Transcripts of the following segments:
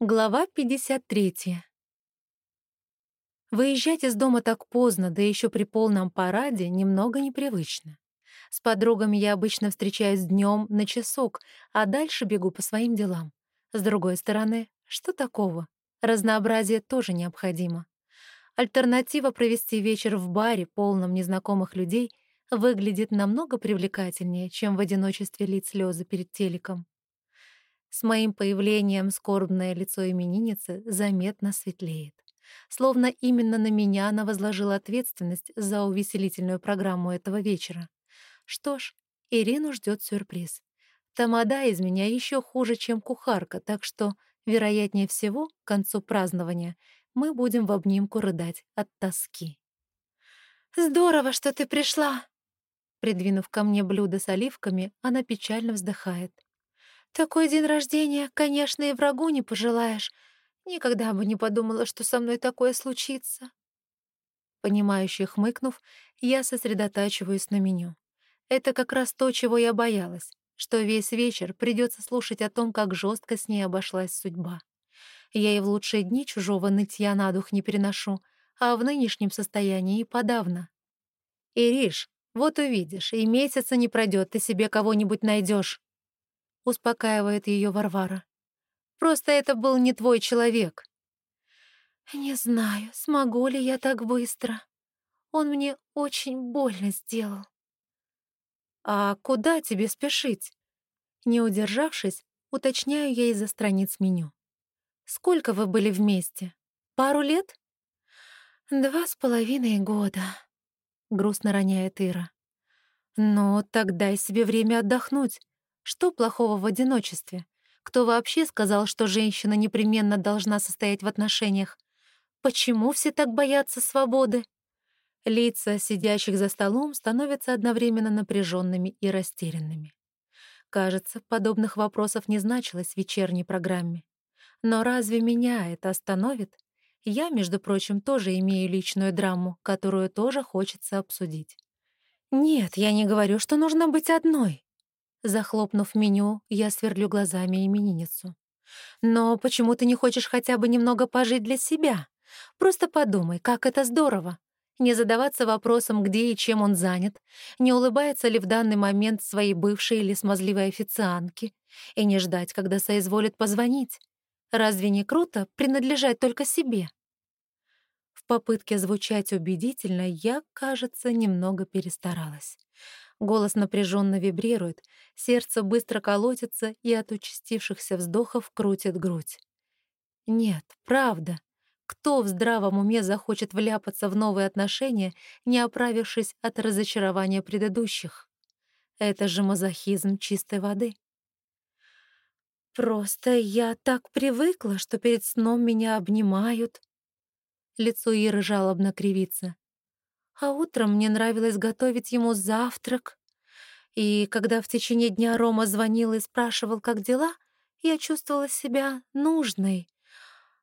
Глава 53. Выезжать из дома так поздно, да еще при полном параде, немного непривычно. С подругами я обычно встречаюсь днем на часок, а дальше бегу по своим делам. С другой стороны, что такого? Разнообразие тоже необходимо. Альтернатива провести вечер в баре, полном незнакомых людей, выглядит намного привлекательнее, чем в одиночестве лить слезы перед телеком. С моим появлением скорбное лицо именинницы заметно светлеет. Словно именно на меня она возложила ответственность за увеселительную программу этого вечера. Что ж, Ирину ждет сюрприз. Тамада из меня еще хуже, чем кухарка, так что, вероятнее всего, к концу празднования мы будем в обнимку рыдать от тоски. «Здорово, что ты пришла!» Придвинув ко мне блюдо с оливками, она печально вздыхает. Такой день рождения, конечно, и врагу не пожелаешь. Никогда бы не подумала, что со мной такое случится. Понимающе хмыкнув, я сосредотачиваюсь на меню. Это как раз то, чего я боялась, что весь вечер придется слушать о том, как жестко с ней обошлась судьба. Я и в лучшие дни чужого нытья на дух не переношу, а в нынешнем состоянии и подавно. «Ириш, вот увидишь, и месяца не пройдет, ты себе кого-нибудь найдешь успокаивает ее Варвара. Просто это был не твой человек. Не знаю, смогу ли я так быстро. Он мне очень больно сделал. А куда тебе спешить? Не удержавшись, уточняю я из-за страниц меню. Сколько вы были вместе? Пару лет? Два с половиной года, грустно роняет Ира. Но тогда дай себе время отдохнуть. Что плохого в одиночестве? Кто вообще сказал, что женщина непременно должна состоять в отношениях? Почему все так боятся свободы? Лица сидящих за столом становятся одновременно напряженными и растерянными. Кажется, подобных вопросов не значилось в вечерней программе. Но разве меня это остановит? Я, между прочим, тоже имею личную драму, которую тоже хочется обсудить. Нет, я не говорю, что нужно быть одной. Захлопнув меню, я сверлю глазами именинницу. «Но почему ты не хочешь хотя бы немного пожить для себя? Просто подумай, как это здорово. Не задаваться вопросом, где и чем он занят, не улыбается ли в данный момент своей бывшей или смазливой официантке, и не ждать, когда соизволит позвонить. Разве не круто принадлежать только себе?» В попытке звучать убедительно я, кажется, немного перестаралась. Голос напряженно вибрирует, сердце быстро колотится и от участившихся вздохов крутит грудь. Нет, правда. Кто в здравом уме захочет вляпаться в новые отношения, не оправившись от разочарования предыдущих? Это же мазохизм чистой воды. Просто я так привыкла, что перед сном меня обнимают. Лицо Иры жалобно кривится. А утром мне нравилось готовить ему завтрак. И когда в течение дня Рома звонил и спрашивал, как дела, я чувствовала себя нужной.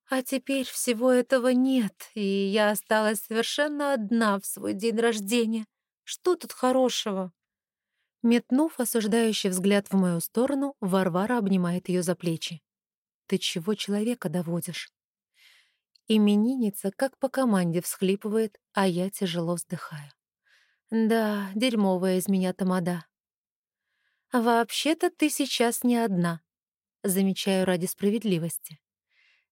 А теперь всего этого нет, и я осталась совершенно одна в свой день рождения. Что тут хорошего? Метнув осуждающий взгляд в мою сторону, Варвара обнимает ее за плечи. «Ты чего человека доводишь?» Именинница, как по команде, всхлипывает, а я тяжело вздыхаю. Да, дерьмовая из меня тамада. Вообще-то ты сейчас не одна, замечаю ради справедливости.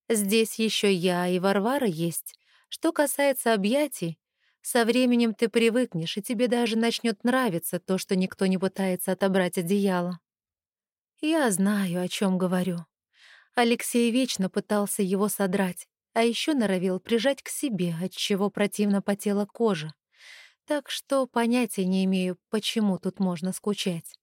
Здесь еще я и Варвара есть. Что касается объятий, со временем ты привыкнешь, и тебе даже начнет нравиться то, что никто не пытается отобрать одеяло. Я знаю, о чем говорю. Алексей вечно пытался его содрать, а еще норовил прижать к себе, от чего противно потела кожа. Так что понятия не имею, почему тут можно скучать.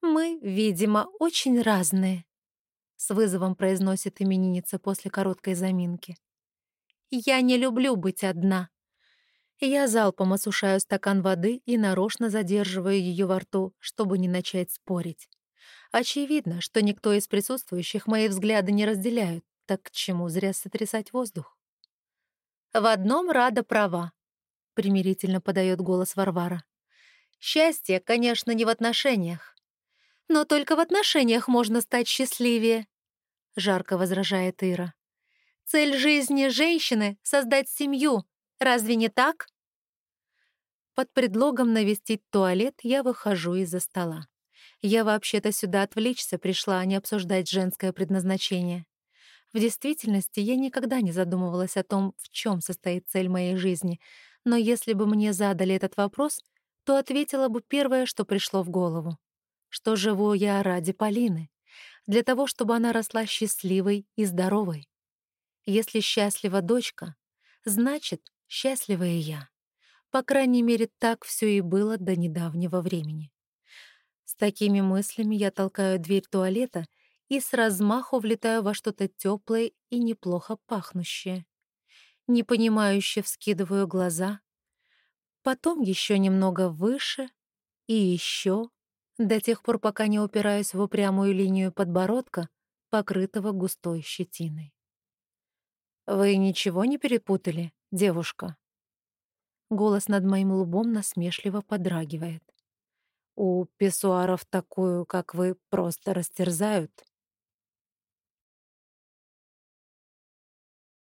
«Мы, видимо, очень разные», — с вызовом произносит именинница после короткой заминки. «Я не люблю быть одна». Я залпом осушаю стакан воды и нарочно задерживаю ее во рту, чтобы не начать спорить. Очевидно, что никто из присутствующих мои взгляды не разделяют, так к чему зря сотрясать воздух? В одном Рада права, примирительно подает голос Варвара. Счастье, конечно, не в отношениях. Но только в отношениях можно стать счастливее. — жарко возражает Ира. «Цель жизни женщины — создать семью. Разве не так?» Под предлогом навестить туалет я выхожу из-за стола. Я вообще-то сюда отвлечься пришла, а не обсуждать женское предназначение. В действительности я никогда не задумывалась о том, в чем состоит цель моей жизни, но если бы мне задали этот вопрос, то ответила бы первое, что пришло в голову. Что живу я ради Полины, для того, чтобы она росла счастливой и здоровой. Если счастлива дочка, значит, счастлива и я. По крайней мере, так все и было до недавнего времени. С такими мыслями я толкаю дверь туалета и с размаху влетаю во что-то теплое и неплохо пахнущее. Непонимающе вскидываю глаза, потом еще немного выше и еще, до тех пор, пока не упираюсь в упрямую линию подбородка, покрытого густой щетиной. «Вы ничего не перепутали, девушка?» Голос над моим лбом насмешливо подрагивает. «У писсуаров такую, как вы, просто растерзают».